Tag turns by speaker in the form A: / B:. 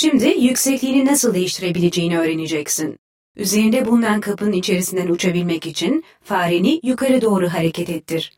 A: Şimdi yüksekliğini nasıl değiştirebileceğini öğreneceksin. Üzerinde bulunan kapının içerisinden uçabilmek için fareni yukarı doğru hareket ettir.